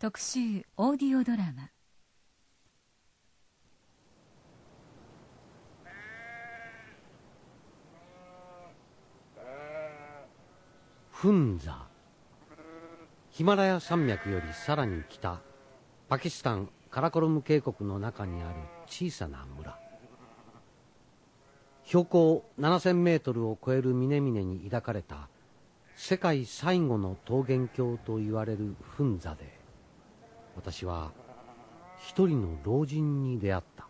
特集オーディオドラマ。フンザヒマラヤ山脈よりさらに北パキスタンカラコルム渓谷の中にある小さな村。標高7000メートルを超える峰々に抱かれた世界最後の桃源郷と言われるフンザで私は一人の老人に出会った。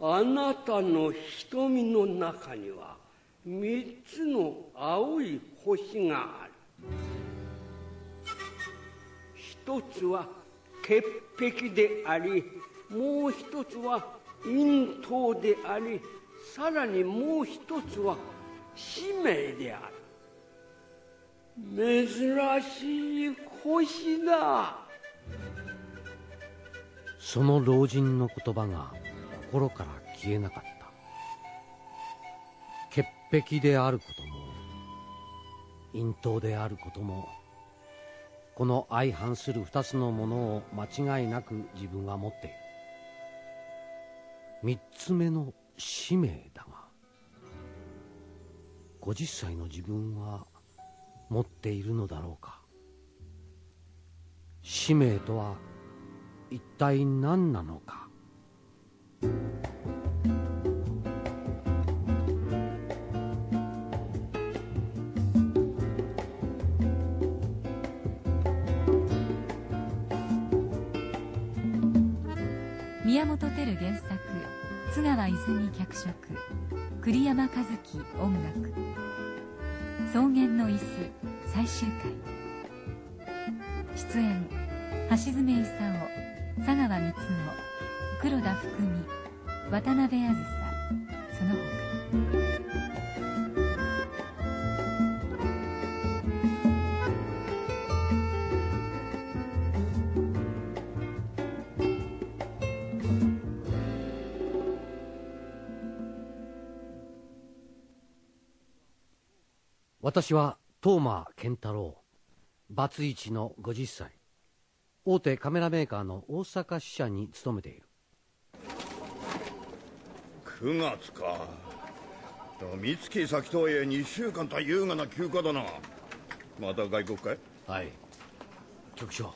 あなたの瞳の中には三つの青い星がある。一つは潔癖でありもう一つは陰頭でありさらにもう一つは使命である。珍しい星だその老人の言葉が心から消えなかった。潔癖であることも陰頭であることもこの相反する二つのものを間違いなく自分は持っている。三つ目の使命だが50歳の自分は持っているのだろうか。使命とは一体何なのか？宮本照原作津川泉脚色栗山和樹音楽。草原の椅子最終回。出演。橋爪功佐川光雄黒田福美渡辺あずさその他。私は東間健太郎。バツイチの50歳。大手カメラメーカーの大阪支社に勤めている。9月か。三月先とはいえ2週間とは優雅な休暇だな。また外国かい？はい。局長。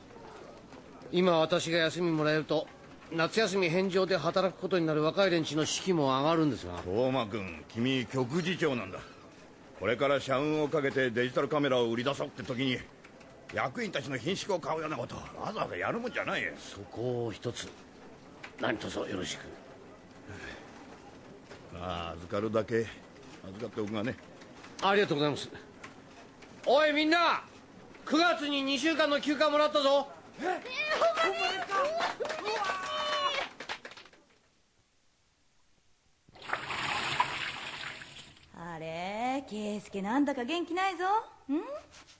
今私が休みもらえると夏休み返上で働くことになる若い連中の士気も上がるんですが。東間君君局次長なんだ。これから社運をかけてデジタルカメラを売り出そうって時に役員たちの品種を買うようなことわざわざやるもんじゃないよ。そこを一つ何卒よろしく。まあ預かるだけ。預かっておくがね。ありがとうございます。おいみんな9月に2週間の休暇もらったぞ。あれ圭介なんだか元気ないぞ。ん？あっ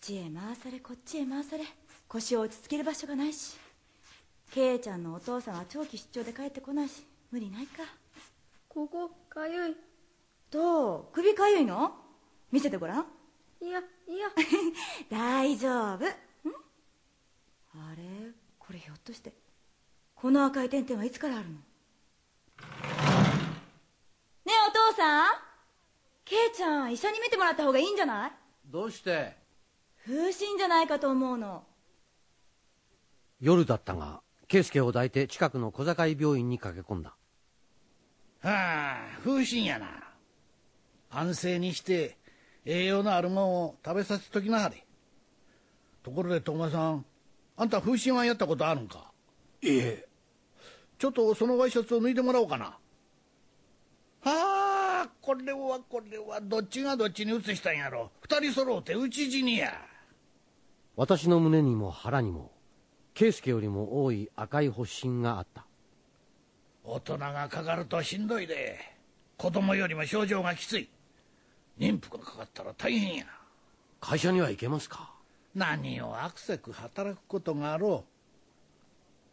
ちへ回されこっちへ回され。腰を落ち着ける場所がないし。圭ちゃんのお父さんは長期出張で帰ってこないし。無理ないか。ここかゆい。どう？首かゆいの？見せてごらん。いやいや。大丈夫。ん？あれ？これひょっとして。この赤い点々はいつからあるの？ねえお父さん。ケイちゃん一緒に見てもらった方がいいんじゃない？どうして？風疹じゃないかと思うの。夜だったが圭介を抱いて近くの小坂井病院に駆け込んだ。はあ風疹やな。安静にして栄養のあるもんを食べさせときなはれ。ところで友さんあんた風疹はやったことあるんか？いえ。ちょっとそのワイシャツを脱いでもらおうかな。はあこれはこれはどっちがどっちに移したんやろ。二人揃うて討ち死にや私の胸にも腹にも圭介よりも多い赤い発疹があった。大人がかかるとしんどいで子供よりも症状がきつい。妊婦がかかったら大変や。会社には行けますか？何をアクセク働くことがあろ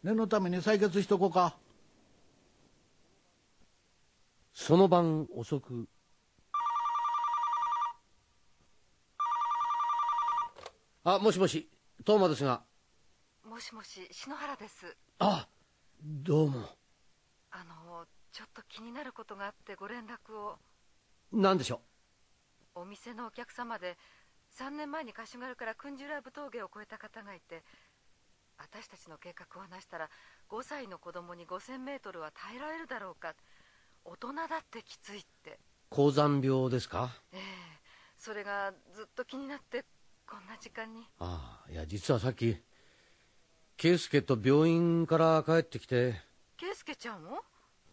う。念のために採血しとこうか。その晩遅くあもしもし。東馬ですが。もしもし篠原です。あどうも。あのちょっと気になることがあってご連絡を。何でしょお店のお客様で3年前にカシュガルからクンジュラブ峠を越えた方がいて私たちの計画を話したら5歳の子供に 5000m は耐えられるだろうか。大人だってきついって。高山病ですか？ええ。それがずっと気になってこんな時間に。ああいや実はさっき圭介と病院から帰ってきて。圭介ちゃんを？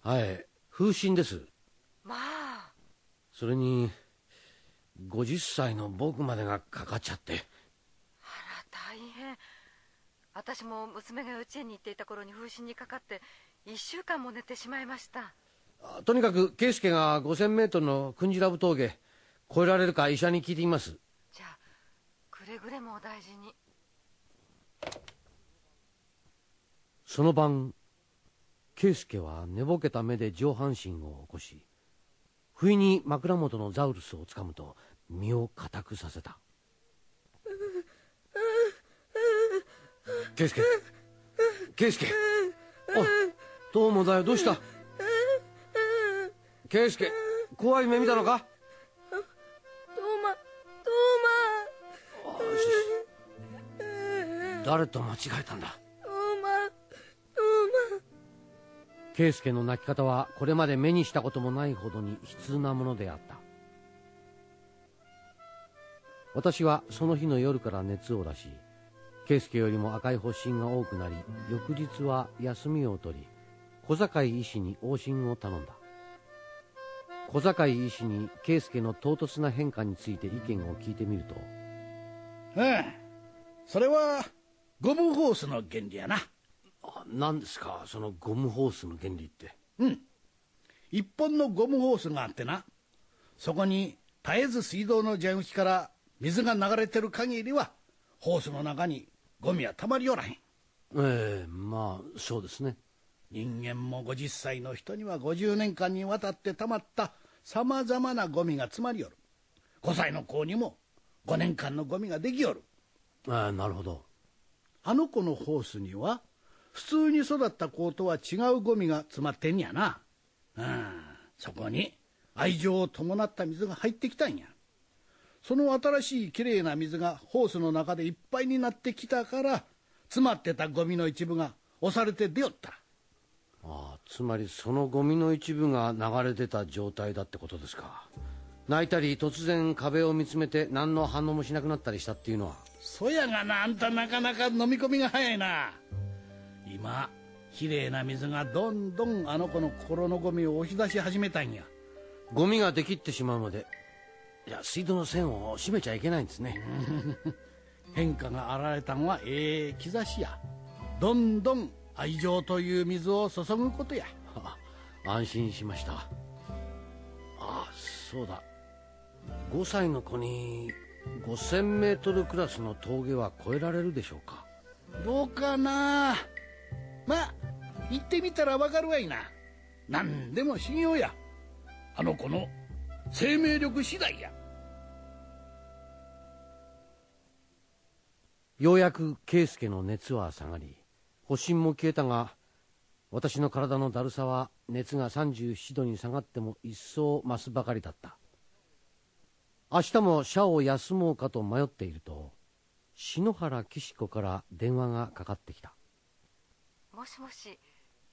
はい風疹です。まあ。それに50歳の僕までがかかっちゃって。あら大変。私も娘が幼稚園に行っていた頃に風疹にかかって1週間も寝てしまいました。あとにかく圭介が 5000m のクンジラブ峠越えられるか医者に聞いてみますくれぐれもお大事に。その晩圭介は寝ぼけた目で上半身を起こし不意に枕元のザウルスをつかむと身を固くさせた。圭介圭介おいどうもだよどうした？圭介怖い目見たのか？誰と間違えたんだ？ーマトーマト圭介の泣き方はこれまで目にしたこともないほどに悲痛なものであった。私はその日の夜から熱を出し圭介よりも赤い発疹が多くなり翌日は休みを取り小坂井医師に往診を頼んだ。小坂井医師に圭介の唐突な変化について意見を聞いてみるとええそれはゴムホースの原理やな。あ何ですか？そのゴムホースの原理って。うん。一本のゴムホースがあってな。そこに絶えず水道の蛇口から水が流れてる限りはホースの中にゴミはたまりおらへん。ええまあそうですね。人間も50歳の人には50年間にわたってたまったさまざまなゴミが詰まりよる5歳の子にも5年間のゴミができよるああなるほどあの子のホースには普通に育った子とは違うゴミが詰まってんやな。うん。そこに愛情を伴った水が入ってきたんや。その新しいきれいな水がホースの中でいっぱいになってきたから詰まってたゴミの一部が押されて出よった。ああつまりそのゴミの一部が流れ出た状態だってことですか。泣いたり突然壁を見つめて何の反応もしなくなったりしたっていうのは。そやがなあんたなかなか飲み込みが早いな。今きれいな水がどんどんあの子の心のゴミを押し出し始めたんや。ゴミができってしまうまで。いや水道の栓を閉めちゃいけないんですね。変化が現れたんはええ兆しや。どんどん愛情という水を注ぐことや。あ 安心しました。ああそうだ5歳の子に 5000m クラスの峠は越えられるでしょうか？どうかな。まあ行ってみたらわかるわいな。何でも信用や。あの子の生命力次第や。ようやく圭介の熱は下がり発疹も消えたが私の体のだるさは熱が37度に下がっても一層増すばかりだった明日も社を休もうかと迷っていると篠原岸子から電話がかかってきた。もしもし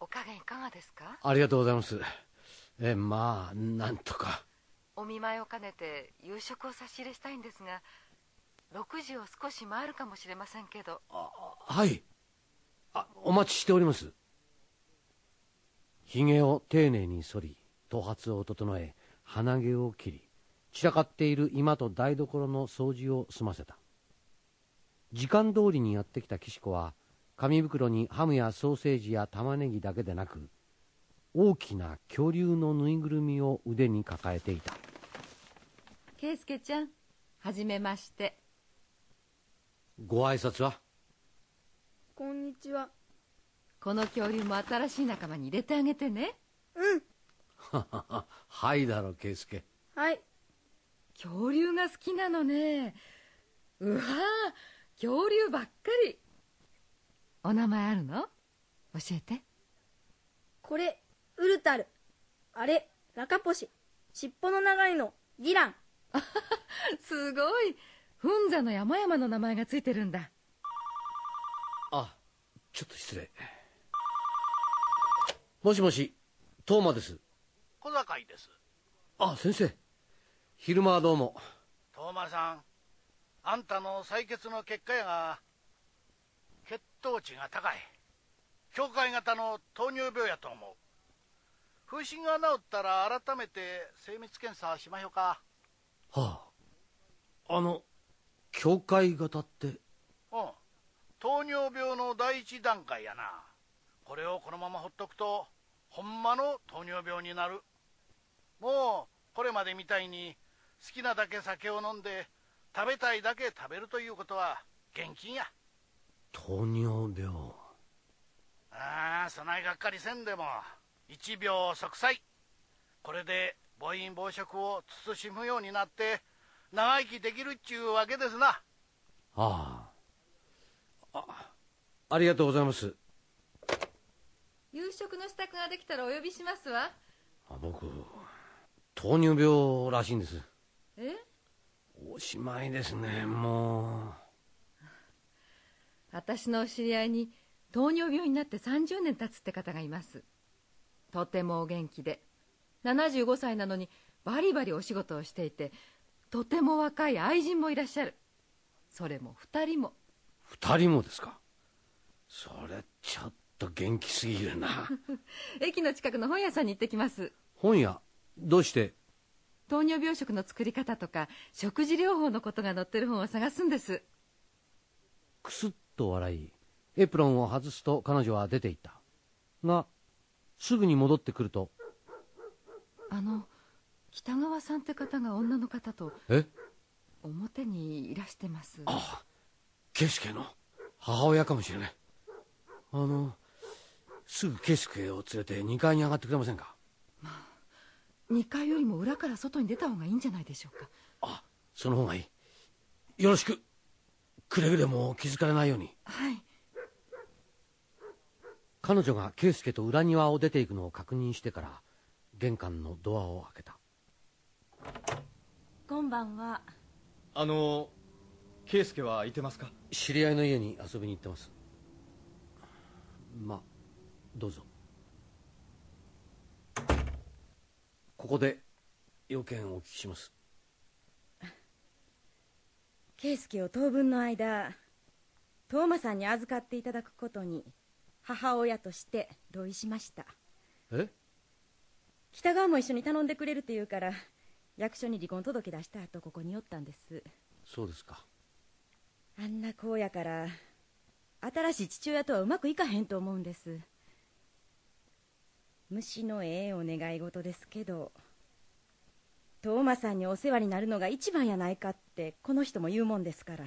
お加減いかがですか？ありがとうございます。えまあなんとか。お見舞いを兼ねて夕食を差し入れしたいんですが6時を少し回るかもしれませんけど。はい。あお待ちしております。ひげを丁寧に剃り頭髪を整え鼻毛を切り散らかっている居間と台所の掃除を済ませた。時間通りにやってきた岸子は紙袋にハムやソーセージや玉ねぎだけでなく大きな恐竜のぬいぐるみを腕に抱えていた。圭介ちゃんはじめまして。ご挨拶は？こんにちは。この恐竜も新しい仲間に入れてあげてね。うん。はいだろ圭介はい恐竜が好きなのね。うわ恐竜ばっかり。お名前あるの？教えて。これウルタル。あれラカポシ。尻尾の長いの。ディラン。すごい。フンザの山々の名前がついてるんだ。あちょっと失礼。もしもしトーマです。小坂井です。あ先生昼間はどうも。トーマさんあんたの採血の結果やが血糖値が高い。境界型の糖尿病やと思う。風疹が治ったら改めて精密検査しましょうか。はあ。あの境界型って？うん。糖尿病の第一段階やな。これをこのままほっとくとほんまの糖尿病になる。もうこれまでみたいに好きなだけ酒を飲んで食べたいだけ食べるということは厳禁や。糖尿病。ああそないがっかりせんでも一秒息災。これで暴飲暴食を慎むようになって長生きできるっちゅうわけですな。あああありがとうございます。夕食の支度ができたらお呼びしますわ。あ僕糖尿病らしいんですえ？おしまいですねも私のお知り合いに糖尿病になって30年経つって方がいます。とてもお元気で。75歳なのにバリバリお仕事をしていてとても若い愛人もいらっしゃる。それも2人も。う二人もですか？それちょっと元気すぎるな。駅の近くの本屋さんに行ってきます。本屋？どうして？糖尿病食の作り方とか食事療法のことが載ってる本を探すんです。クスッと笑いエプロンを外すと彼女は出て行った。がすぐに戻ってくるとあの北川さんって方が女の方とえ？表にいらしてます。ああ圭介の母親かもしれない。あのすぐ圭介を連れて2階に上がってくれませんか？2階よりも裏から外に出た方がいいんじゃないでしょうか。あその方がいい。よろしく。くれぐれも気づかれないように。はい。彼女が圭介と裏庭を出ていくのを確認してから玄関のドアを開けた。こんばんは。あの圭介はいてますか？知り合いの家に遊びに行ってます。まあどうぞここで要件をお聞きします。圭介を当分の間トーマさんに預かっていただくことに母親として同意しました。え？北川も一緒に頼んでくれるって言うから役所に離婚届出した後ここに寄ったんです。そうですか。あんな子やから新しい父親とはうまくいかへんと思うんです虫のええお願い事ですけどトーマさんにお世話になるのが一番やないかってこの人も言うもんですから。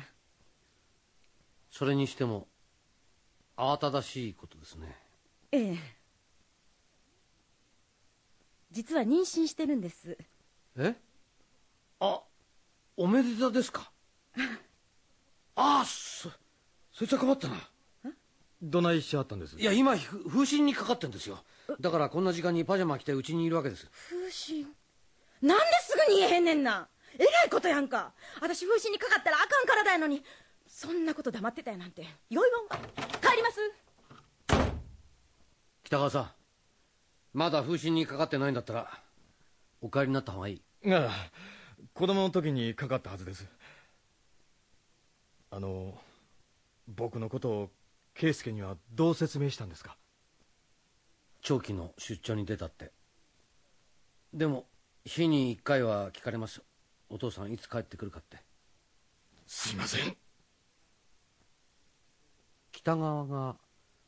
それにしても慌ただしいことですね。ええ。実は妊娠してるんです。え？あおめでたですか？ああそそいつは困ったなどないしはったんです？いや今ふ風疹にかかってんですよ。だからこんな時間にパジャマ着てうちにいるわけです。風疹？なんですぐに言えへんねんな。えらいことやんか。私風疹にかかったらあかん体やのに。そんなこと黙ってたやなんて。よいもん帰ります。北川さんまだ風疹にかかってないんだったらお帰りになった方がいい。ああ子供の時にかかったはずです。あの僕のことを圭介にはどう説明したんですか？長期の出張に出たって。でも日に1回は聞かれます。お父さんいつ帰ってくるかって。すいません。北川が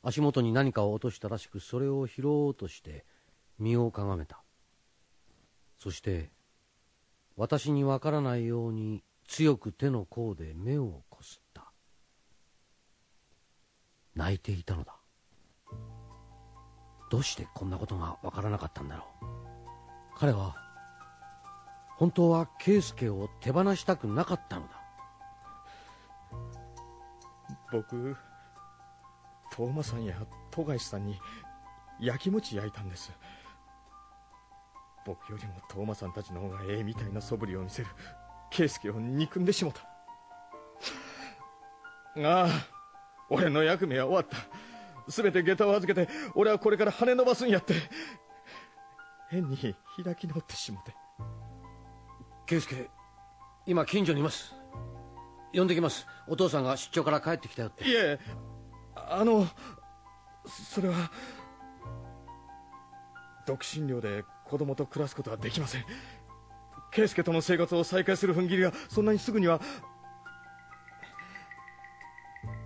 足元に何かを落としたらしくそれを拾おうとして身をかがめた。そして私にわからないように強く手の甲で目をこすった泣いていたのだ。どうしてこんなことがわからなかったんだろう。彼は本当は圭介を手放したくなかったのだ。僕トーマさんや富樫さんに焼き餅焼いたんです。僕よりもトーマさんたちの方がええみたいな素振りを見せる圭介を憎んでしもた。ああ俺の役目は終わった。全て下駄を預けて俺はこれから羽伸ばすんやって。変に開き直ってしもて。圭介今近所にいます。呼んできます。お父さんが出張から帰ってきたよって。いえあのそれは独身寮で子供と暮らすことはできません。圭介との生活を再開する踏ん切りがそんなにすぐには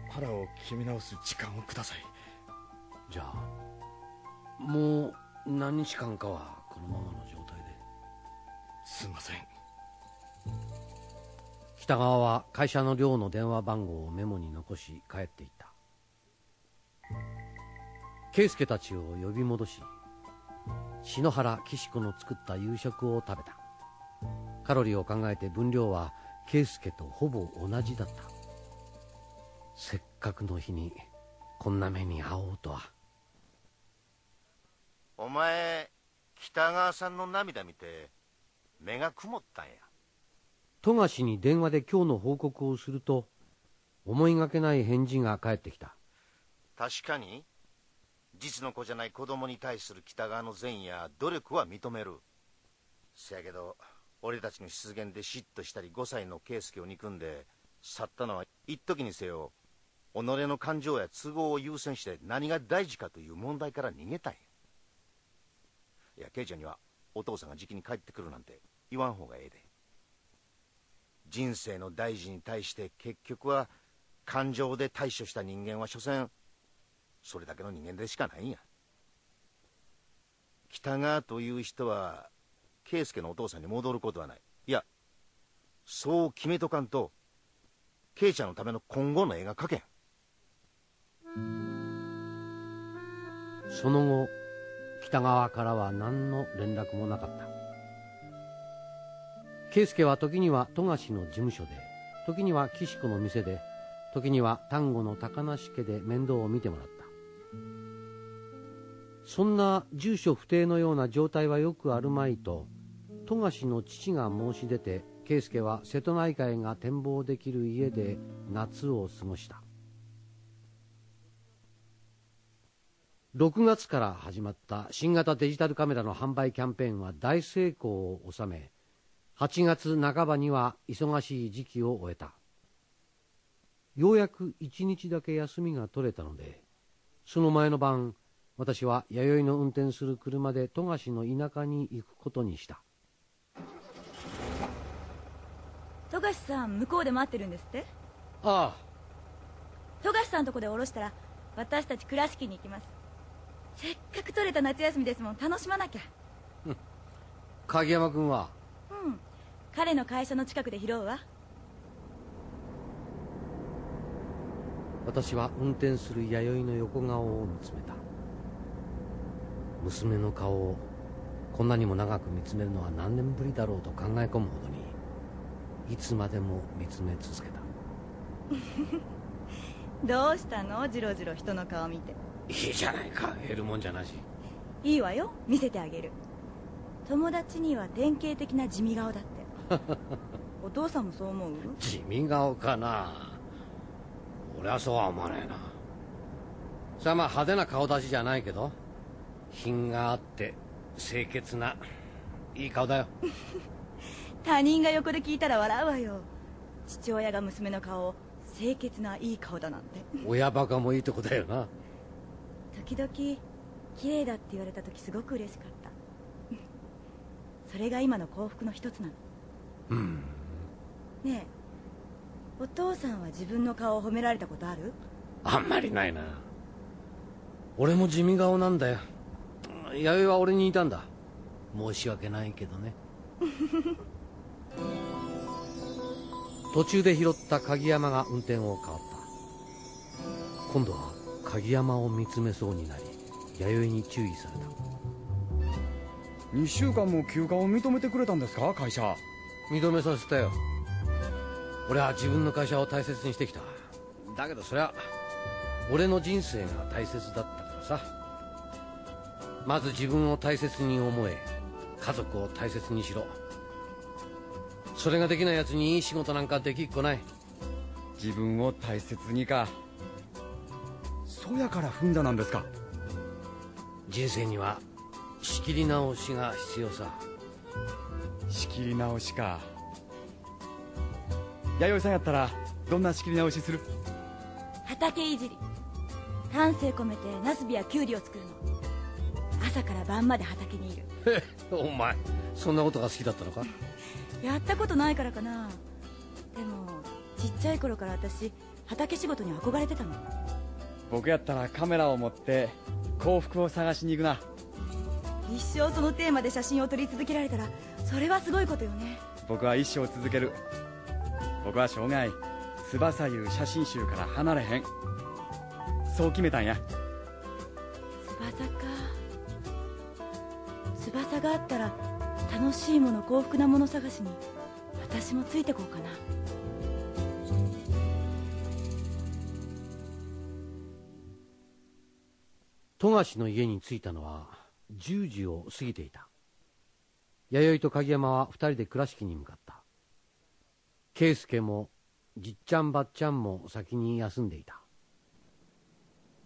腹を決め直す時間をください。じゃあもう何日間かはこのままの状態で？すみません。北川は会社の寮の電話番号をメモに残し帰っていった。圭介たちを呼び戻し篠原岸子の作った夕食を食べた。カロリーを考えて分量は圭介とほぼ同じだったせっかくの日にこんな目に遭おうとは。お前北川さんの涙見て目が曇ったんや。富樫に電話で今日の報告をすると思いがけない返事が返ってきた。確かに実の子じゃない子供に対する北川の善や努力は認める。せやけど俺たちの出現で嫉妬したり5歳の圭介を憎んで去ったのは一時にせよ己の感情や都合を優先して何が大事かという問題から逃げたんやいや圭ちゃんにはお父さんがじきに帰ってくるなんて言わん方がええで。人生の大事に対して結局は感情で対処した人間は所詮それだけの人間でしかないんや。北川という人は圭介のお父さんに戻ることはない。いやそう決めとかんと圭ちゃんのための今後の絵が描けん。その後北川からは何の連絡もなかった。圭介は時には富樫の事務所で時には岸子の店で時には丹後の高梨家で面倒を見てもらった。そんな住所不定のような状態はよくあるまいと富樫の父が申し出て圭介は瀬戸内海が展望できる家で夏を過ごした。6月から始まった新型デジタルカメラの販売キャンペーンは大成功を収め8月半ばには忙しい時期を終えた。ようやく1日だけ休みが取れたのでその前の晩私は弥生の運転する車で富樫の田舎に行くことにした。富樫さん向こうで待ってるんですって？ああ。富樫さんとこで降ろしたら私たち倉敷に行きますせっかく取れた夏休みですもん。楽しまなきゃ。鍵山君は？うん。彼の会社の近くで拾うわ。私は運転する弥生の横顔を見つめた。娘の顔をこんなにも長く見つめるのは何年ぶりだろうと考え込むほどにいつまでも見つめ続けた。どうしたの？ジロジロ人の顔見ていいじゃないか。減るもんじゃなし。いいわよ。見せてあげる。友達には典型的な地味顔だって。お父さんもそう思う？地味顔かな。俺はそうは思わないな。それはまあ派手な顔立ちじゃないけど品があって清潔ないい顔だよ。他人が横で聞いたら笑うわよ。父親が娘の顔を清潔ないい顔だなんて。親バカもいいとこだよな時々綺麗だって言われた時すごく嬉しかった。それが今の幸福の一つなの。うん。ねえお父さんは自分の顔を褒められたことある？あんまりないな。俺も地味顔なんだよ。弥生は俺にいたんだ。申し訳ないけどね。途中で拾った鍵山が運転を変わった。今度は鍵山を見つめそうになり弥生に注意された。2週間も休暇を認めてくれたんですか会社。認めさせたよ。俺は自分の会社を大切にしてきた。だけどそりゃ俺の人生が大切だったからさ。まず自分を大切に思え。家族を大切にしろ。それができない奴にいい仕事なんかできっこない。自分を大切にかそやから踏んだなんですか。人生には仕切り直しが必要さ。仕切り直しか。弥生さんやったらどんな仕切り直しする？畑いじり。丹精込めてナスビやキュウリを作るの。朝から晩まで畑にいる。へ お前そんなことが好きだったのか？やったことないからかな。でもちっちゃい頃から私畑仕事に憧れてたの僕やったらカメラを持って幸福を探しに行くな。一生そのテーマで写真を撮り続けられたらそれはすごいことよね。僕は一生続ける。僕は生涯翼いう写真集から離れへん。そう決めたんや。翼か。翼があったら楽しいもの幸福なもの探しに私もついてこうかな富樫の家に着いたのは10時を過ぎていた。弥生と鍵山は二人で倉敷に向かった。圭介もじっちゃんばっちゃんも先に休んでいた。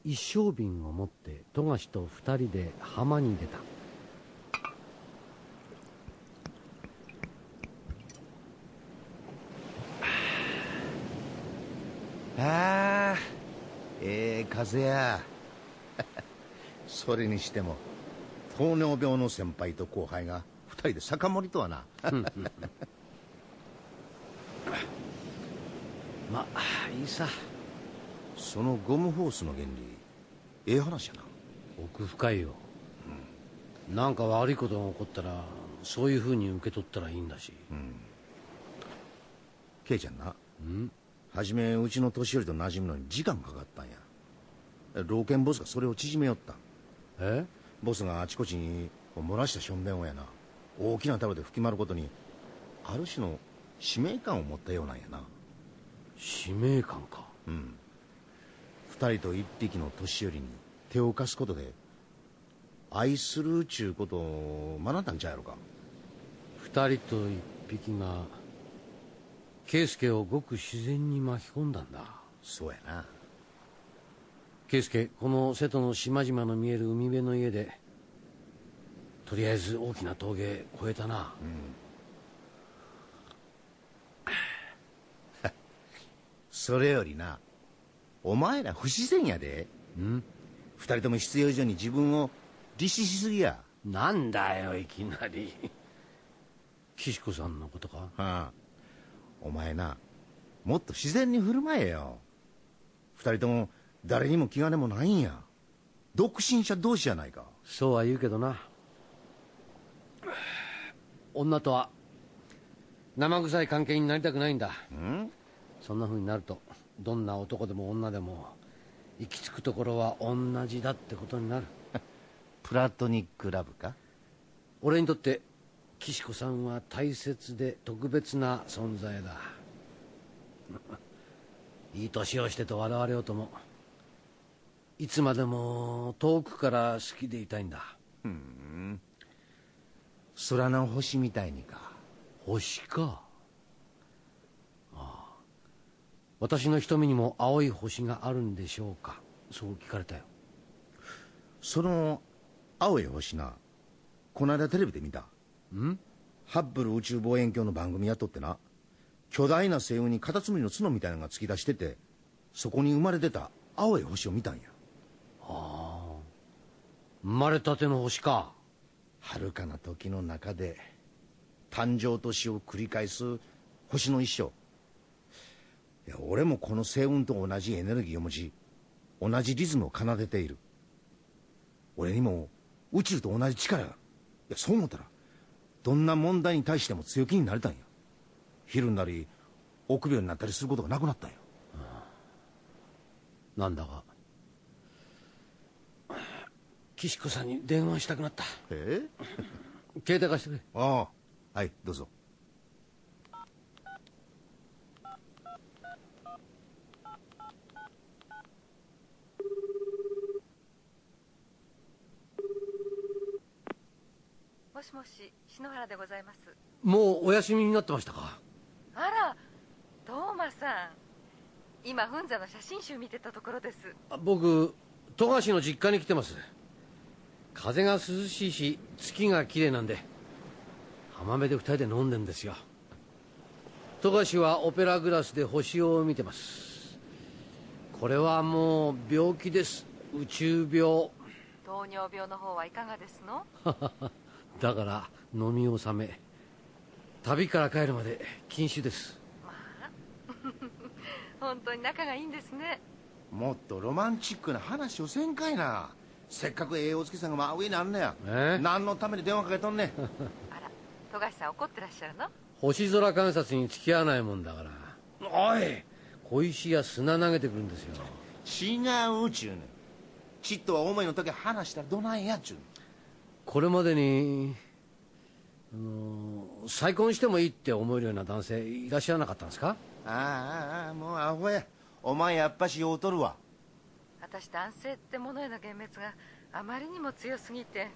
一升瓶を持って富樫と二人で浜に出た。ああええ風や。それにしても糖尿病の先輩と後輩が二人で酒盛りとはな。まあいいさ。そのゴムホースの原理ええ話やな。奥深いよ、うん、なんか悪いことが起こったらそういうふうに受け取ったらいいんだし。うんケイちゃんな。うん。初めうちの年寄りと馴染むのに時間かかったんや。老犬ボスがそれを縮めよったえ？ボスがあちこちに漏らしたしょんべんをやな。大きな束で吹き回ることにある種の使命感を持ったようなんやな。使命感か。うん。二人と一匹の年寄りに手を貸すことで愛するちゅうことを学んだんちゃうやろか。二人と一匹が圭介をごく自然に巻き込んだんだ。そうやな圭介この瀬戸の島々の見える海辺の家でとりあえず大きな峠越えたな、うん、それよりなお前ら不自然やで。うん？二人とも必要以上に自分を律ししすぎや。なんだよいきなり。岸子さんのことか？はあお前なもっと自然に振る舞えよ。二人とも誰にも気兼ねもないんや。独身者同士やないか。そうは言うけどな。女とは生臭い関係になりたくないんだ。ん？そんな風になるとどんな男でも女でも行き着くところは同じだってことになる。プラトニックラブか？俺にとって岸子さんは大切で特別な存在だ。いい年をしてと笑われようともいつまでも遠くから好きでいたいんだ。ふん。空の星みたいにか。星か。ああ。私の瞳にも青い星があるんでしょうか。そう聞かれたよ。その青い星なこの間テレビで見た。ん？ハッブル宇宙望遠鏡の番組やっとってな巨大な星雲にカタツムリの角みたいなのが突き出しててそこに生まれ出た青い星を見たんや生まれたての星か。遥かな時の中で誕生と死を繰り返す星の一生。いや俺もこの星雲と同じエネルギーを持ち同じリズムを奏でている。俺にも宇宙と同じ力が。いやそう思ったらどんな問題に対しても強気になれたんや。昼になり臆病になったりすることがなくなったんや。なんだか岸子さんに電話したくなった。え？え 携帯貸してくれ。ああ。はいどうぞ。もしもし篠原でございます。もうお休みになってましたか？あらトーマさん。今フンザの写真集見てたところです。僕富樫の実家に来てます。風が涼しいし月が綺麗なんで浜辺で二人で飲んでんですよ。富樫はオペラグラスで星を見てます。これはもう病気です。宇宙病。糖尿病の方はいかがですの？だから飲み納め。旅から帰るまで禁酒です。本当に仲がいいんですね。もっとロマンチックな話をせんかいなせっかく栄養月さんが真上にあんねや。え？何のために電話かけとんねん。富樫さん怒ってらっしゃるの？星空観察に付き合わないもんだから。おい。小石や砂投げてくるんですよ。違うちゅうねん。ちっとは思いの時話したらどないやっちゅうねん。これまでにあの再婚してもいいって思えるような男性いらっしゃらなかったんですか？ああああもうアホや。お前やっぱし酔うとるわ私男性ってものへの幻滅があまりにも強すぎて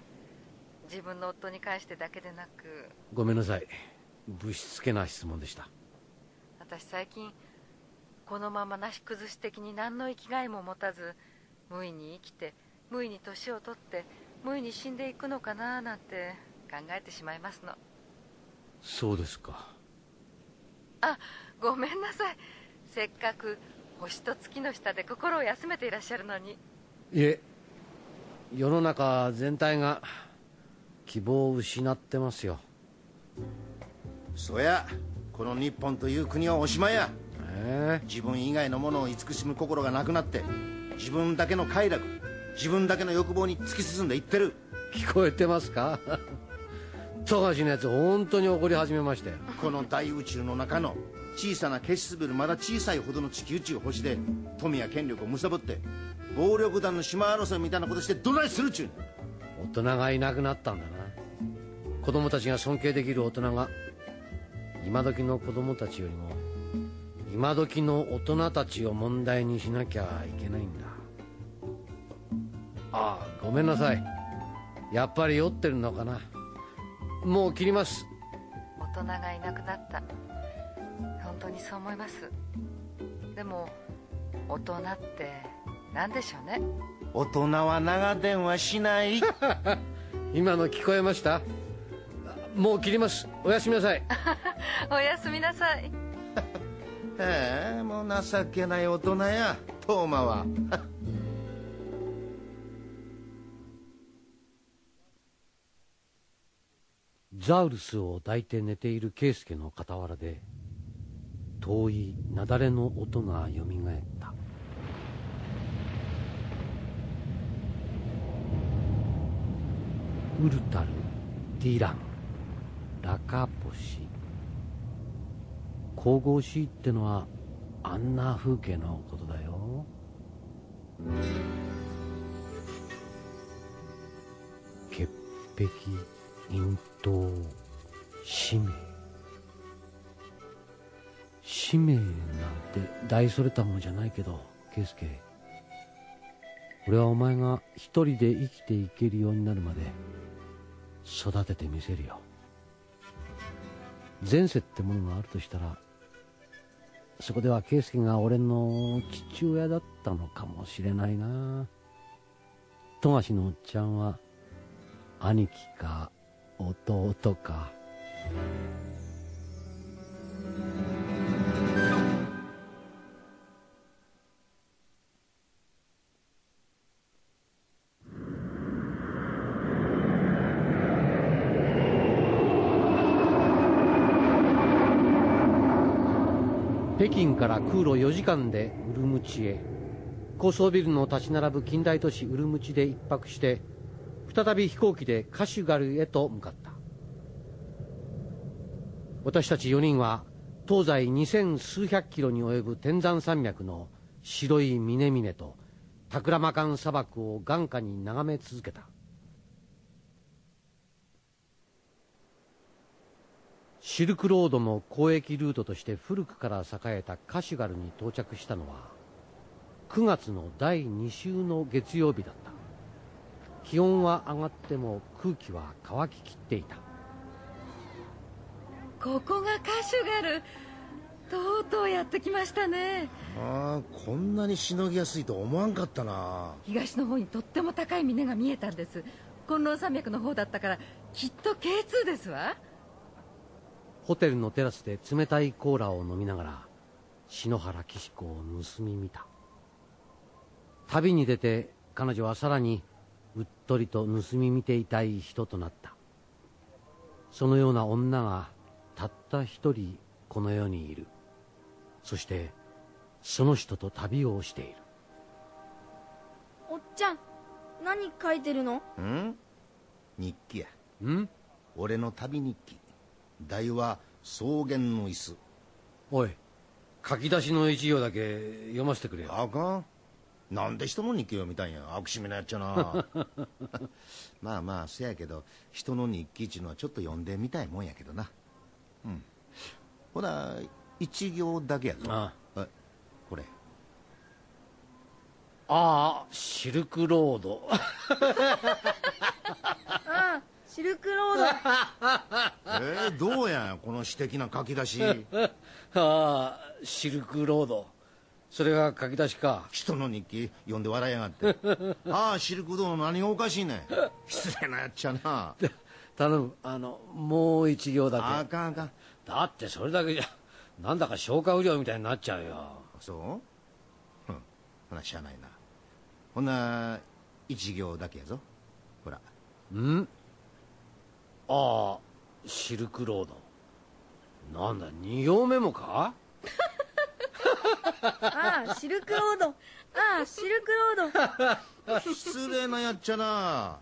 自分の夫に関してだけでなくごめんなさい。ぶしつけな質問でした。私最近このままなし崩し的に何の生きがいも持たず無意に生きて無意に年を取って無意に死んでいくのかななんて考えてしまいますの。そうですか。あごめんなさい。せっかく星と月の下で心を休めていらっしゃるのに。いえ世の中全体が希望を失ってますよ。そやこの日本という国はおしまいや。え自分以外のものを慈しむ心がなくなって自分だけの快楽自分だけの欲望に突き進んでいってる。聞こえてますか？富樫のやつ本当に怒り始めましたよこの大宇宙の中の小さな消し滑るまだ小さいほどの地球中星で富や権力を貪って暴力団の島争いみたいなことしてどないするちゅう大人がいなくなったんだな。子供たちが尊敬できる大人が今時の子供たちよりも今時の大人たちを問題にしなきゃいけないんだ。ああごめんなさい。やっぱり酔ってるのかな。もう切ります。大人がいなくなった本当にそう思います。でも大人って何でしょうね。大人は長電話しない。今の聞こえました？もう切ります。おやすみなさい。おやすみなさい。へ えもう情けない大人やトーマは。ザウルスを抱いて寝ている圭介の傍らで遠い雪崩の音がよみがえった。ウルタルディランラカポシ。神々しいってのはあんな風景のことだよ。潔癖咽頭使命。使命なんて大それたものじゃないけど圭介。俺はお前が一人で生きていけるようになるまで育ててみせるよ。前世ってものがあるとしたらそこでは圭介が俺の父親だったのかもしれないな。富樫のおっちゃんは兄貴か弟か。から空路4時間でウルムチへ。高層ビルの立ち並ぶ近代都市ウルムチで一泊して再び飛行機でカシュガルへと向かった。私たち4人は東西二千数百キロに及ぶ天山山脈の白い峰々とタクラマカン砂漠を眼下に眺め続けた。シルクロードの交易ルートとして古くから栄えたカシュガルに到着したのは9月の第2週の月曜日だった。気温は上がっても空気は乾ききっていた。ここがカシュガル。とうとうやってきましたね。ああこんなにしのぎやすいと思わんかったな。東の方にとっても高い峰が見えたんです。金狼山脈の方だったからきっと K2 ですわホテルのテラスで冷たいコーラを飲みながら篠原岸子を盗み見た。旅に出て彼女はさらにうっとりと盗み見ていたい人となった。そのような女がたった一人この世にいる。そしてその人と旅をしている。おっちゃん何書いてるの？ん？日記や。ん？俺の旅日記題は草原の椅子。おい書き出しの一行だけ読ませてくれよ。あかん。なんで人の日記読みたいんや。悪趣味なやっちゃな。まあまあせやけど人の日記っちゅうのはちょっと読んでみたいもんやけどな。うん。ほな一行だけやぞ。ああ。これ。ああシルクロード。あ あシルクロード。えー、どうやこの詩的な書き出し。ああシルクロード。それが書き出しか。人の日記読んで笑いやがって。ああシルクロードの何がおかしいねん。失礼なやっちゃな。頼むあのもう一行だけ。あかんあかん。だってそれだけじゃなんだか消化不良みたいになっちゃうよ。そう？うんほなしゃあないな。ほな一行だけやぞ。ほら。ん？ああシルクロード。なんだ二行目もか？ああシルクロード。ああシルクロード。失礼なやっちゃな。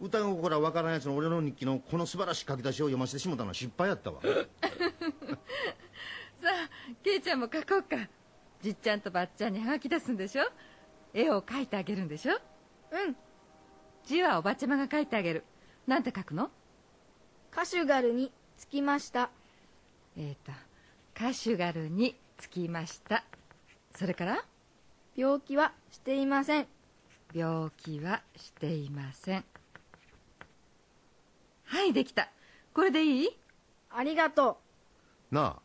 歌心からわからんやつの俺の日記のこの素晴らしい書き出しを読ませてしもたのは失敗やったわ。さあケイちゃんも書こうか。じっちゃんとばっちゃんにはがき出すんでしょ？絵を描いてあげるんでしょ？うん。字はおばちゃまが書いてあげる。なんて書くの？カシュガルに着きました。えっ、とカシュガルに着きました。それから？病気はしていません。病気はしていません。はいできた。これでいい？ありがとなあ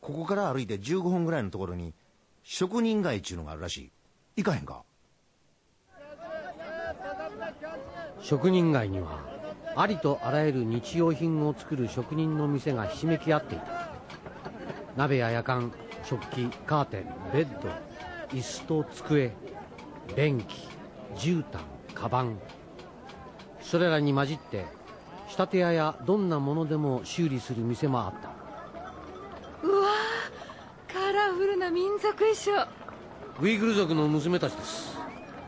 ここから歩いて15分ぐらいのところに職人街っちゅうのがあるらしい。行かへんか？職人街にはありとあらゆる日用品を作る職人の店がひしめき合っていた。鍋ややかん食器カーテンベッド椅子と机便器絨毯カバン。それらに混じって仕立て屋やどんなものでも修理する店もあった。うわーカラフルな民族衣装。ウイグル族の娘たちです。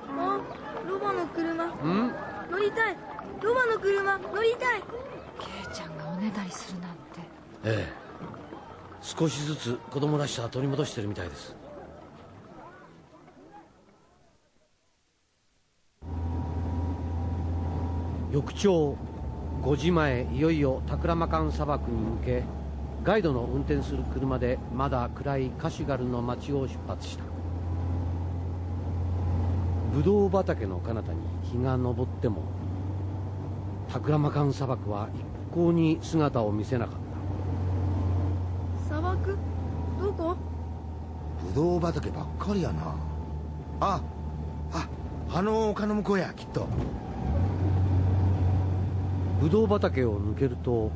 うあロバの車。ん？乗りたいロバの車乗りたい。ケイちゃんがおねだりするなんて。ええ。少しずつ子供らしさ取り戻してるみたいです。翌朝5時前いよいよタクラマカン砂漠に向けガイドの運転する車でまだ暗いカシュガルの町を出発した。ブドウ畑の彼方に日が昇ってもタクラマカン砂漠は一向に姿を見せなかった。砂漠？どこ？ぶどう畑ばっかりやな。あああの丘の向こうやきっと。ブドウ畑を抜けると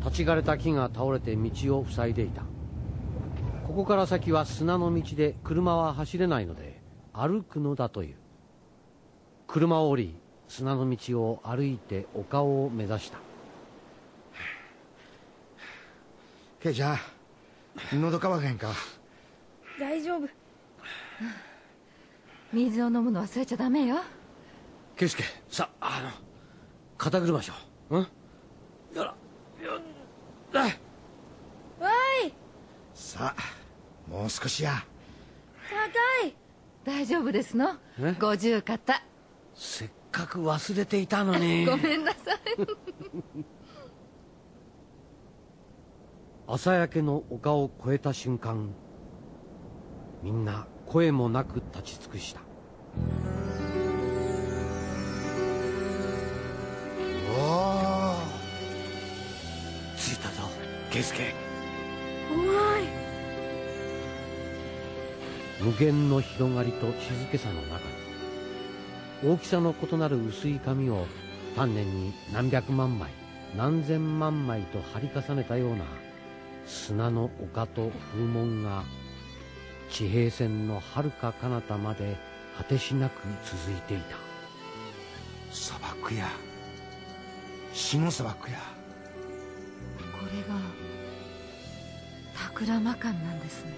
立ち枯れた木が倒れて道を塞いでいた。ここから先は砂の道で車は走れないので歩くのだという。車を降り砂の道を歩いて丘を目指した。ケイちゃん喉乾かへんか？大丈夫。水を飲むの忘れちゃダメよ。圭介さあの肩車しよう。うん？よらよわーい！さあもう少しや。高い！大丈夫ですのえ？五十肩。せっかく忘れていたのに。ごめんなさい。朝焼けの丘を越えた瞬間みんな声もなく立ち尽くした。おお着いたぞ圭介。怖い。無限の広がりと静けさの中に大きさの異なる薄い紙を丹念に何百万枚何千万枚と貼り重ねたような砂の丘と風紋が地平線の遥か彼方まで果てしなく続いていた。砂漠や死の砂漠や。これがタクラマカンなんですね。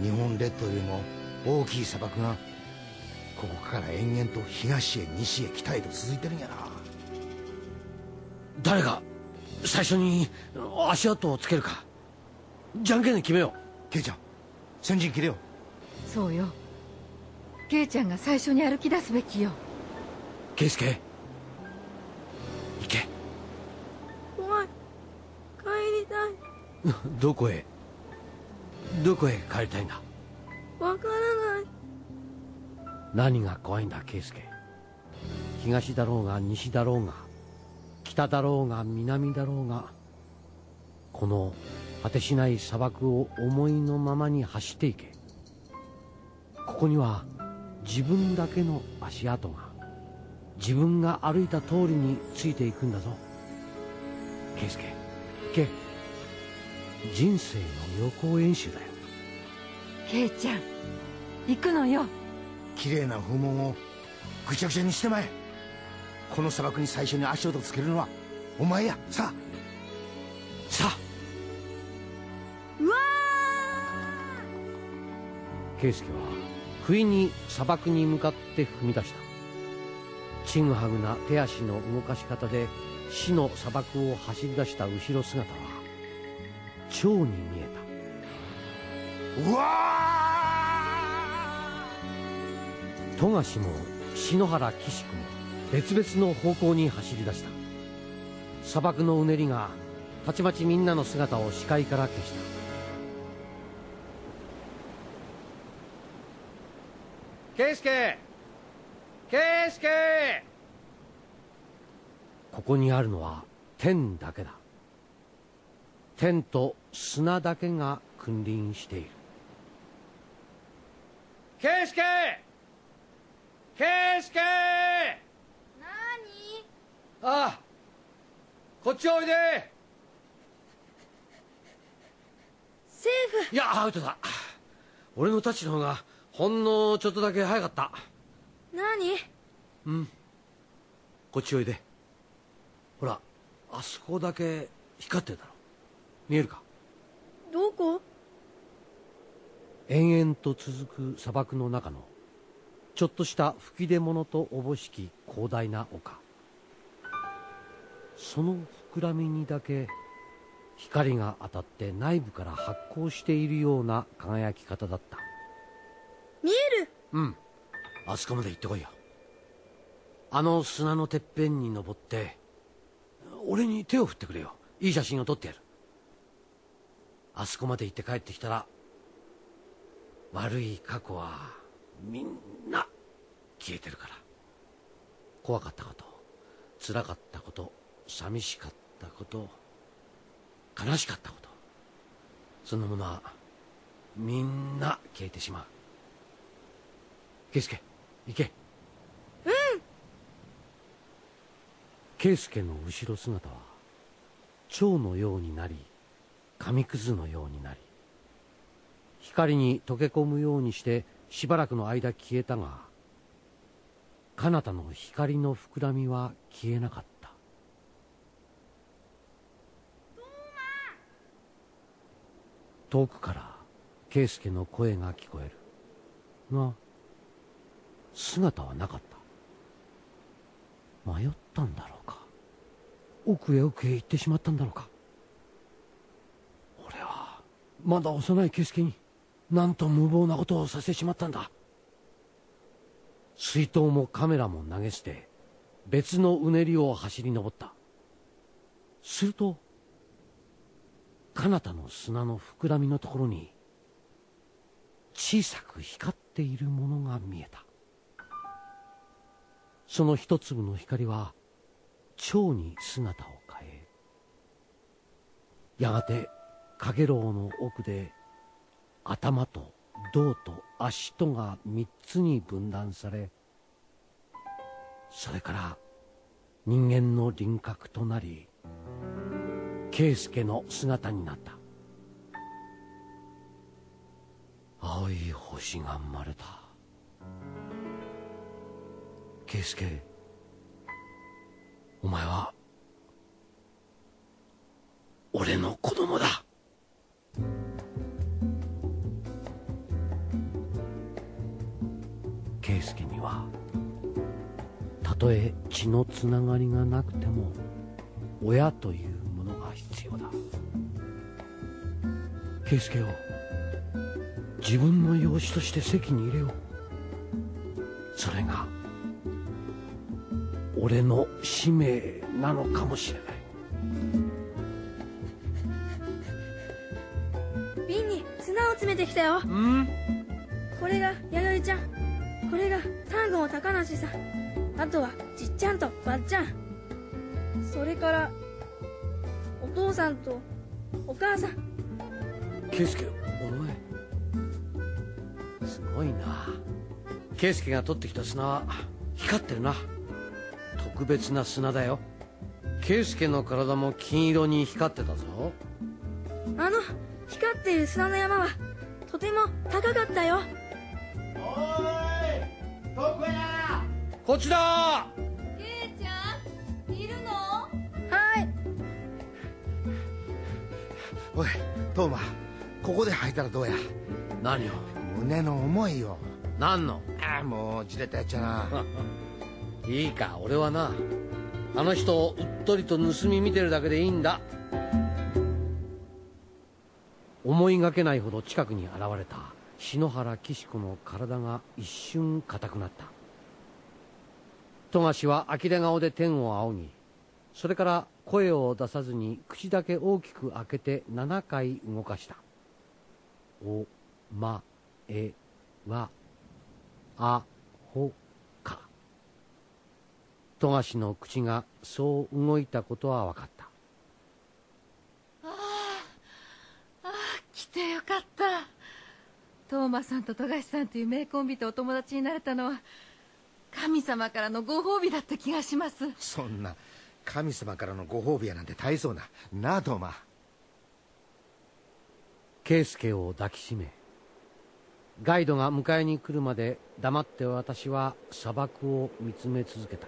日本列島よりも大きい砂漠がここから延々と東へ西へ北へと続いてるんやな。誰が最初に足跡をつけるか。じゃんけんで決めよう。ケイちゃん先陣切れよ。そうよ。ケイちゃんが最初に歩き出すべきよ。圭介行け。怖い帰りたい。どこへどこへ帰りたいんだ？わからない何が怖いんだ圭介。東だろうが西だろうが北だろうが南だろうがこの果てしない砂漠を思いのままに走っていけ。ここには自分だけの足跡が自分が歩いた通りについていくんだぞ。圭介行け人生の予行演習だよ。ケイちゃん行くのよ。綺麗な風紋をぐちゃぐちゃにしてまえ。この砂漠に最初に足音つけるのはお前や。さあ。さあ。うわ圭介は不意に砂漠に向かって踏み出した。ちぐはぐな手足の動かし方で死の砂漠を走り出した後ろ姿は蝶に見えた。うわ富樫も篠原岸子も別々の方向に走り出した。砂漠のうねりがたちまちみんなの姿を視界から消した。圭介圭介ここにあるのは天だけだ。天と砂だけが君臨している。圭介ああこっちおいで。セーフ。いやアウトだ。俺のタッチの方がほんのちょっとだけ早かった。何？うん。こっちおいで。ほらあそこだけ光ってるだろ見えるか？どこ？延々と続く砂漠の中のちょっとした吹き出物とおぼしき広大な丘。その膨らみにだけ光が当たって内部から発光しているような輝き方だった。見える。うん。あそこまで行ってこいよ。あの砂のてっぺんに登って俺に手を振ってくれよ。いい写真を撮ってやる。あそこまで行って帰ってきたら悪い過去はみんな消えてるから。怖かったこと辛かったこと寂しかったこと悲しかったこと。そのものはみんな消えてしまう。圭介行け。うん。圭介の後ろ姿は蝶のようになり紙くずのようになり光に溶け込むようにしてしばらくの間消えたが彼方の光の膨らみは消えなかった。遠くから圭介の声が聞こえるが姿はなかった。迷ったんだろうか。奥へ奥へ行ってしまったんだろうか。俺はまだ幼い圭介になんと無謀なことをさせてしまったんだ。水筒もカメラも投げ捨て別のうねりを走り登った。すると彼方の砂の膨らみのところに小さく光っているものが見えた。その一粒の光は蝶に姿を変えやがてかげろうの奥で頭と胴と足とが三つに分断されそれから人間の輪郭となり圭介の姿になった。青い星が生まれた。圭介お前は俺の子供だ。たとえ血のつながりがなくても親というものが必要だ。圭介を自分の養子として籍に入れよう。それが俺の使命なのかもしれない。瓶に砂を詰めてきたよ。うん？これが弥生ちゃん。これが丹後の高梨さんあとはじっちゃんとばっちゃん。それからお父さんとお母さん。圭介お前すごいな。圭介が取ってきた砂は光ってるな。特別な砂だよ。圭介の体も金色に光ってたぞ。あの光っている砂の山はとても高かったよこっちだケイちゃんいるの？はい。おいトーマここで吐いたらどうや？何を？胸の思いよ何の？ああもうじれたやっちゃな。いいか俺はな。あの人をうっとりと盗み見てるだけでいいんだ。思いがけないほど近くに現れた。篠原岸子の体が一瞬硬くなった富樫は呆れ顔で天を仰ぎそれから声を出さずに口だけ大きく開けて7回動かした「おまえわあほか」富樫の口がそう動いたことは分かった。ああ来てよかった。トーマさんと富樫さんという名コンビとお友達になれたのは神様からのご褒美だった気がします。そんな神様からのご褒美やなんて大層な。なあトーマ圭介を抱きしめガイドが迎えに来るまで黙って私は砂漠を見つめ続けた。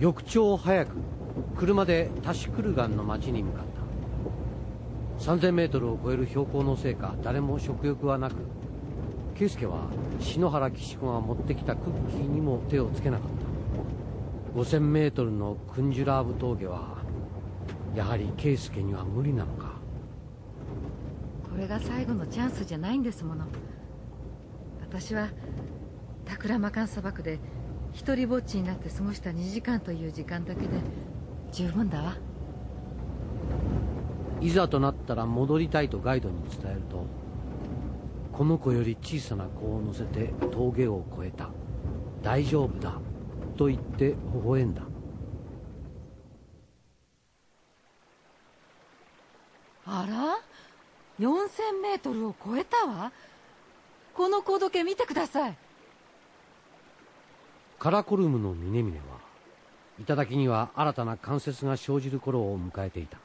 翌朝早く車でタシクルガンの町に向かった。3000メートルを超える標高のせいか誰も食欲はなく圭介は篠原岸子が持ってきたクッキーにも手をつけなかった。5000メートルのクンジュラーブ峠はやはり圭介には無理なのか。これが最後のチャンスじゃないんですもの。私はタクラマカン砂漠で一人ぼっちになって過ごした2時間という時間だけで十分だ。わいざとなったら戻りたいとガイドに伝えるとこの子より小さな子を乗せて峠を越えた。大丈夫だ。と言って微笑んだ。あら？4000メートルを超えたわ。この高度計見てください。カラコルムの峰々は頂には新たな関節が生じる頃を迎えていた。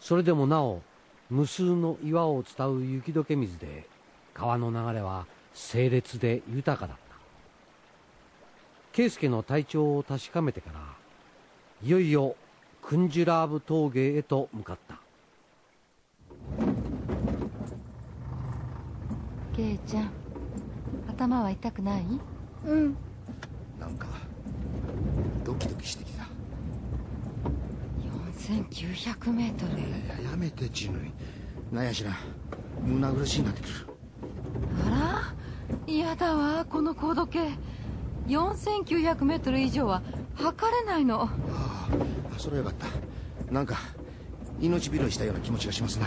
それでもなお無数の岩を伝う雪解け水で川の流れは清冽で豊かだった。圭介の体調を確かめてからいよいよクンジュラーブ峠へと向かった。ケイちゃん頭は痛くない？うん。なんかドキドキしてきた。4900メートル。いややめてチヌイ。なんやしら胸苦しいなってくる。あら？嫌だわこの高度計。4900メートル以上は測れないの。ああそれはよかった。なんか命拾いしたような気持ちがしますな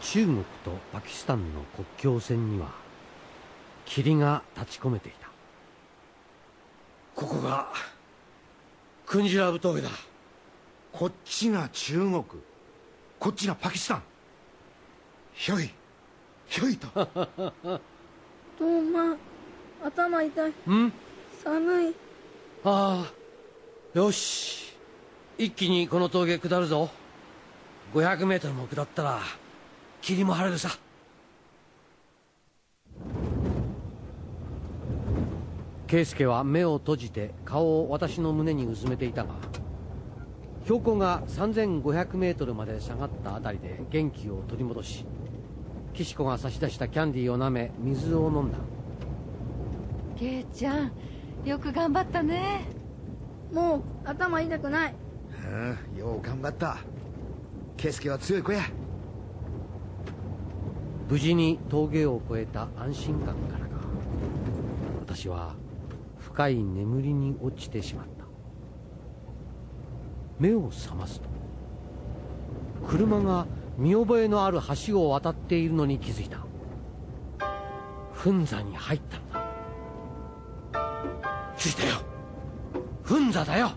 中国とパキスタンの国境線には霧が立ち込めていた。ここがクンジラブ峠だ。こっちが中国。こっちがパキスタン。ひょい。ひょいと。トーマ頭痛い。うん？寒い。ああよし。一気にこの峠下るぞ。500メートルも下ったら霧も晴れるさ圭介は目を閉じて顔を私の胸にうずめていたが標高が3500メートルまで下がったあたりで元気を取り戻し岸子が差し出したキャンディーを舐め水を飲んだ。ケイちゃんよく頑張ったね。もう頭痛くない。うんよう頑張った。圭介は強い子や。無事に峠を越えた安心感からか私は深い眠りに落ちてしまった。目を覚ますと車が見覚えのある橋を渡っているのに気づいた。噴座に入ったのだ。着いたよ。噴座だよ。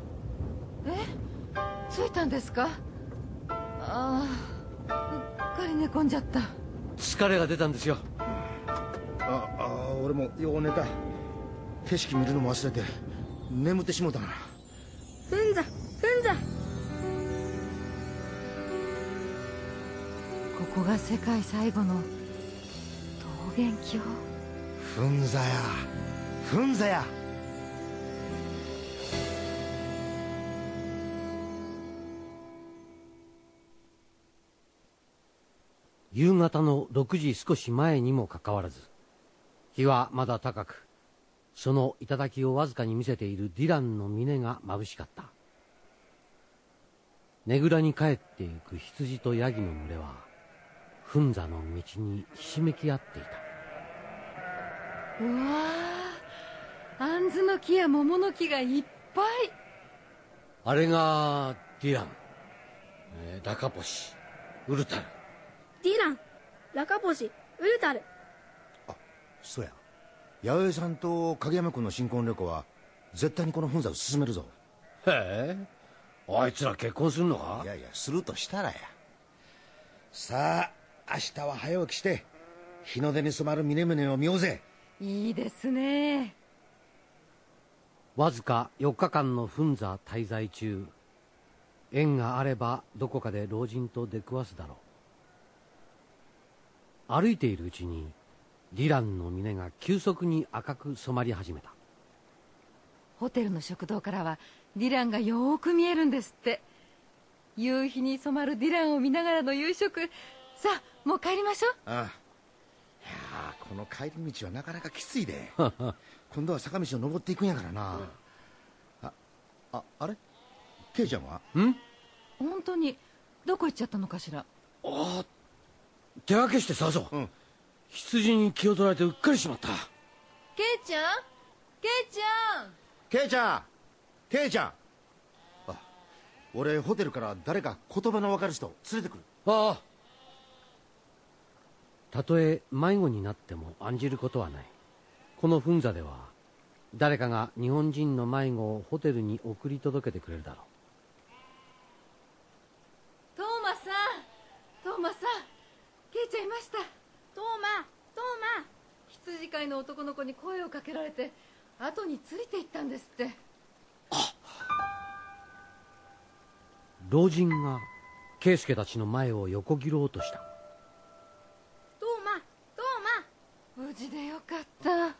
え？着いたんですか？ああうっかり寝込んじゃった。疲れが出たんですよ。ああ俺もよう寝た景色見るのも忘れて眠ってしもうたな。ふんざふんざ。ここが世界最後の桃源郷。ふんざや。ふんざや。夕方の6時少し前にもかかわらず日はまだ高くその頂をわずかに見せているディランの峰が眩しかった。ねぐらに帰っていく羊とヤギの群れは噴座の道にひしめき合っていた。うわああんずの木や桃の木がいっぱい。あれがディラン、えーダカポシ。ウルタル。ディランラカポシウルタル。そうや八百屋さんと影山君の新婚旅行は絶対にこの噴座を進めるぞ。へえ。あいつら結婚するのか？いやいやするとしたらや。さあ明日は早起きして日の出に染まる峰々を見ようぜ。いいですね。わずか4日間の噴座滞在中。縁があればどこかで老人と出くわすだろう。歩いているうちにディランの峰が急速に赤く染まり始めた。ホテルの食堂からはディランがよーく見えるんですって。夕日に染まるディランを見ながらの夕食。さあもう帰りましょう。ああ。いやあこの帰り道はなかなかきついで。今度は坂道を登っていくんやからな、あああれ？ケイちゃんは？ん？本当に。どこ行っちゃったのかしら？ああ手分けして探そう、うん羊に気を取られてうっかりしまった。ケイちゃん？ケイちゃん！ケイちゃん！ケイちゃん！あ俺ホテルから誰か言葉の分かる人連れてくる。ああ。たとえ迷子になっても案じることはない。この噴座では誰かが日本人の迷子をホテルに送り届けてくれるだろトーマさん！トーマさん！ケイちゃんいましたトーマトーマ。羊飼いの男の子に声をかけられて後についていったんですって。う老人が圭介たちの前を横切ろうとした。トーマトーマ。無事でよかった。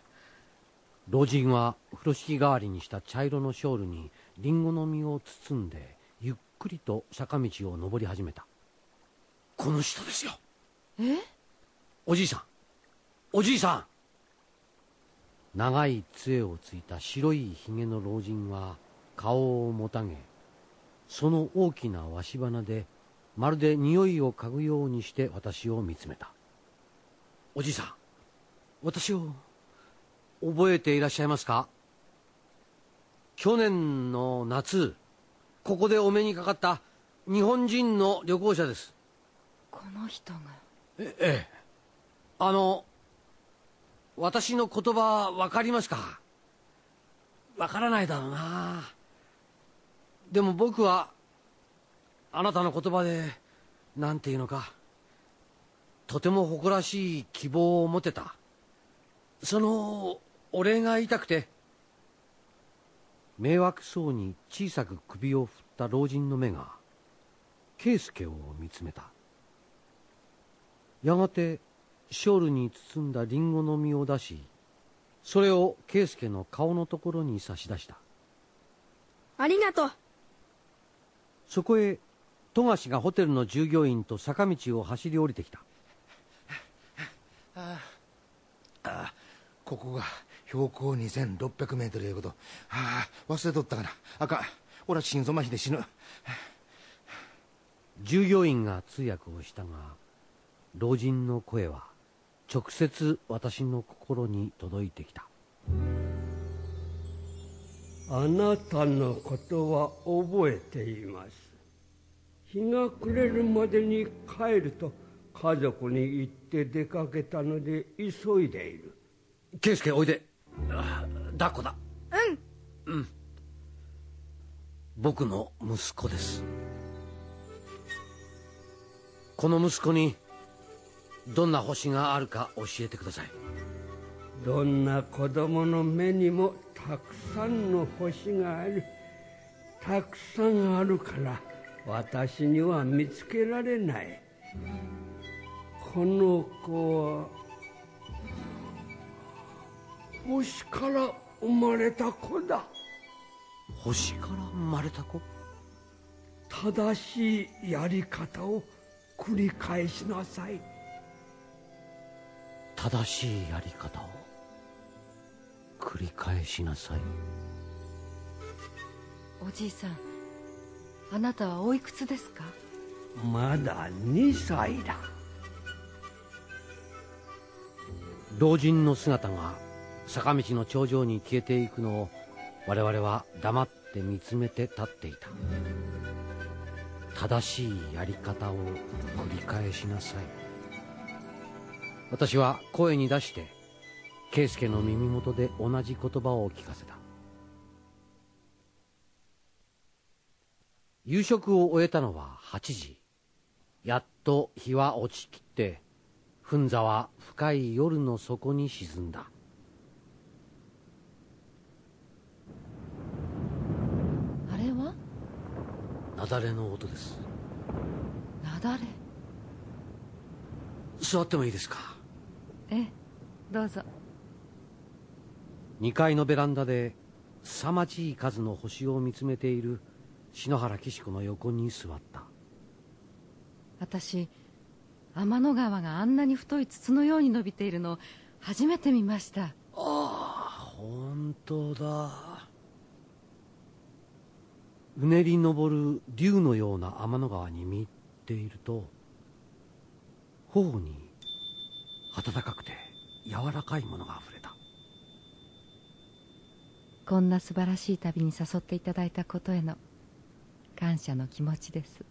老人は風呂敷代わりにした茶色のショールにリンゴの実を包んでゆっくりと坂道を登り始めた。この人ですよ。え？おじいさん。おじいさん。長い杖をついた白いひげの老人は顔をもたげその大きなわし花でまるで匂いを嗅ぐようにして私を見つめた。おじいさん私を覚えていらっしゃいますか？去年の夏ここでお目にかかった日本人の旅行者です。この人が。ええあの私の言葉わかりますか？わからないだろうな。でも僕はあなたの言葉でなんていうのかとても誇らしい希望を持てた。そのお礼が言いたくて迷惑そうに小さく首を振った老人の目が圭介を見つめた。やがてショールに包んだリンゴの実を出しそれを圭介の顔のところに差し出した。ありがとう。そこへ富樫がホテルの従業員と坂道を走り降りてきた。ああここが標高2600メートルいうことああ忘れとったかな。あかん俺は心臓麻痺で死ぬ。従業員が通訳をしたが老人の声は直接私の心に届いてきた。あなたのことは覚えています。日が暮れるまでに帰ると家族に言って出かけたので急いでいる。圭介おいで。抱っこだ。うん。うん。僕の息子です。この息子にどんな星があるか教えてください。どんな子供の目にもたくさんの星があるたくさんあるから私には見つけられない。この子は星から生まれた子だ。星から生まれた子？正しいやり方を繰り返しなさい正しいやり方を繰り返しなさい。おじいさんあなたはおいくつですか？まだ2歳だ。老人の姿が坂道の頂上に消えていくのを我々は黙って見つめて立っていた。正しいやり方を繰り返しなさい私は声に出して圭介の耳元で同じ言葉を聞かせた。夕食を終えたのは8時。やっと日は落ちきって噴座は深い夜の底に沈んだ。あれは？雪崩の音です。雪崩？座ってもいいですか？ええどうぞ。2階のベランダで凄まじい数の星を見つめている篠原岸子の横に座った。私天の川があんなに太い筒のように伸びているのを初めて見ました。ああ本当だ。うねり昇る竜のような天の川に見入っていると頬に暖かくて柔らかいものがあふれた。こんな素晴らしい旅に誘っていただいたことへの感謝の気持ちです。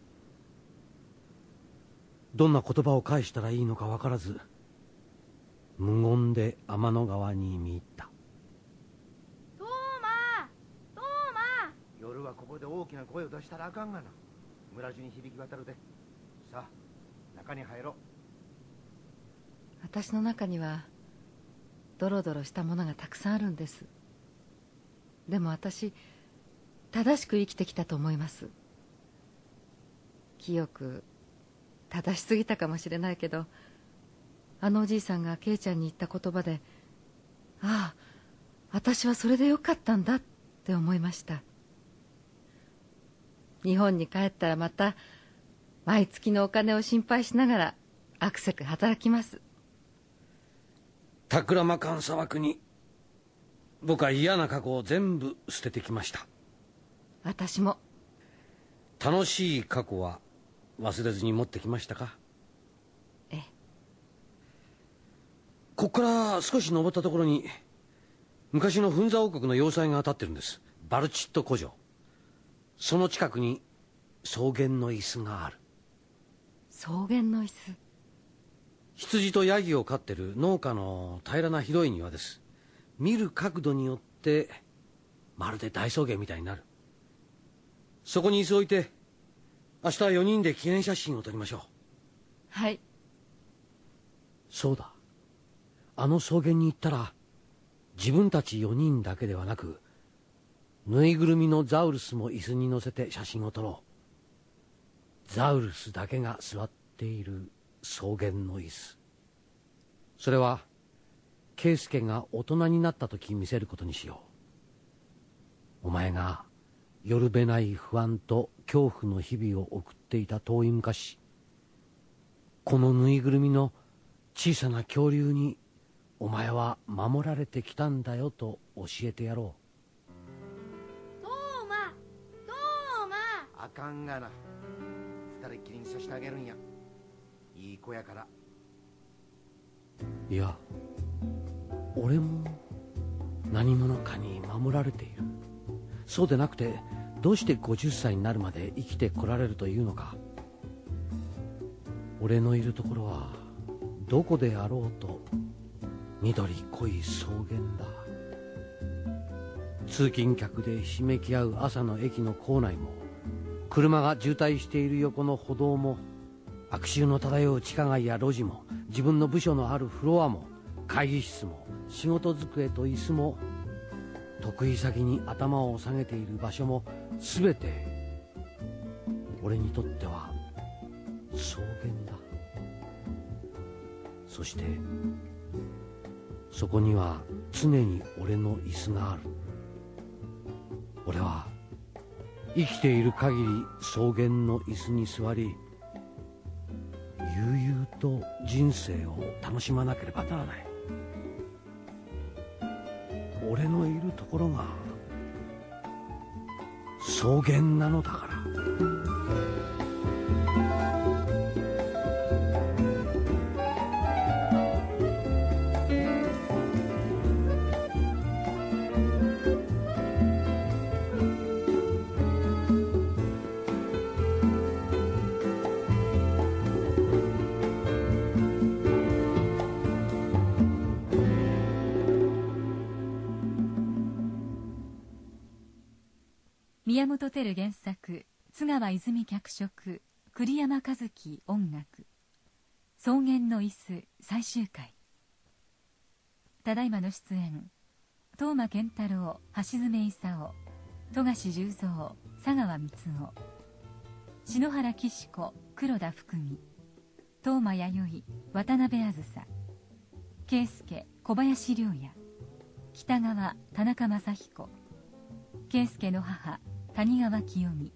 どんな言葉を返したらいいのか分からず無言で天の川に見入った。トーマトーマ夜はここで大きな声を出したらあかんがな。村中に響き渡るで。さあ中に入ろう私の中にはドロドロしたものがたくさんあるんです。でも私正しく生きてきたと思います。清く正しすぎたかもしれないけどあのおじいさんがケイちゃんに言った言葉でああ私はそれでよかったんだって思いました。日本に帰ったらまた毎月のお金を心配しながらあくせく働きます。タクラマカン砂漠に僕は嫌な過去を全部捨ててきました私も楽しい過去は忘れずに持ってきましたかええここから少し登ったところに昔の噴座王国の要塞が立ってるんですバルチット古城その近くに草原の椅子がある草原の椅子羊とヤギを飼ってる農家の平らな広い庭です。見る角度によってまるで大草原みたいになる。そこに椅子を置いて明日4人で記念写真を撮りましょう。はい。そうだ。あの草原に行ったら自分たち4人だけではなくぬいぐるみのザウルスも椅子に乗せて写真を撮ろう。ザウルスだけが座っている草原の椅子。それは圭介が大人になった時見せることにしよう。お前が夜べない不安と恐怖の日々を送っていた遠い昔このぬいぐるみの小さな恐竜にお前は守られてきたんだよと教えてやろう。トーマトーマ。あかんがな。二人きりにさしてあげるんやいい子やから。いや俺も何者かに守られている。そうでなくてどうして50歳になるまで生きてこられるというのか。俺のいるところはどこであろうと緑濃い草原だ。通勤客でひしめき合う朝の駅の構内も車が渋滞している横の歩道も悪臭の漂う地下街や路地も自分の部署のあるフロアも会議室も仕事机と椅子も得意先に頭を下げている場所も全て俺にとっては草原だそしてそこには常に俺の椅子がある俺は生きている限り草原の椅子に座り悠々と人生を楽しまなければならない。俺のいるところが草原なのだから。宮本照原作津川泉脚色栗山和樹音楽。草原の椅子最終回。ただいまの出演東間健太郎橋爪功富樫十三佐川光夫篠原岸子黒田福美。東間弥生渡辺あずさ。圭介小林良也。北川田中正彦。圭介の母谷川清美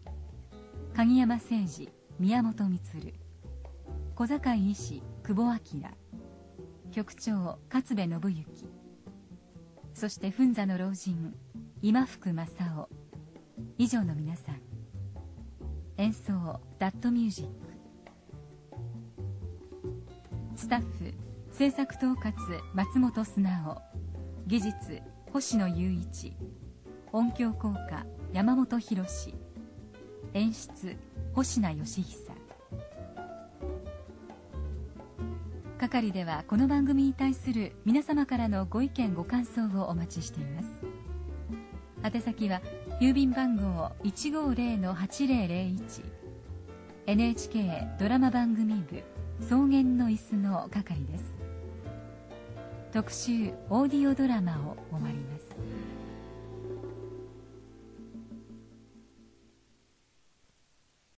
鍵山誠二宮本満小坂井医師久保明局長勝部信之そして奮座の老人今福正夫以上の皆さん。演奏ダットミュージック。スタッフ制作統括松本素直技術星野雄一。音響効果山本博演出星名義久。係ではこの番組に対する皆様からのご意見ご感想をお待ちしています。宛先は郵便番号150-8001 NHK ドラマ番組部草原の椅子の係です。特集オーディオドラマを終わります。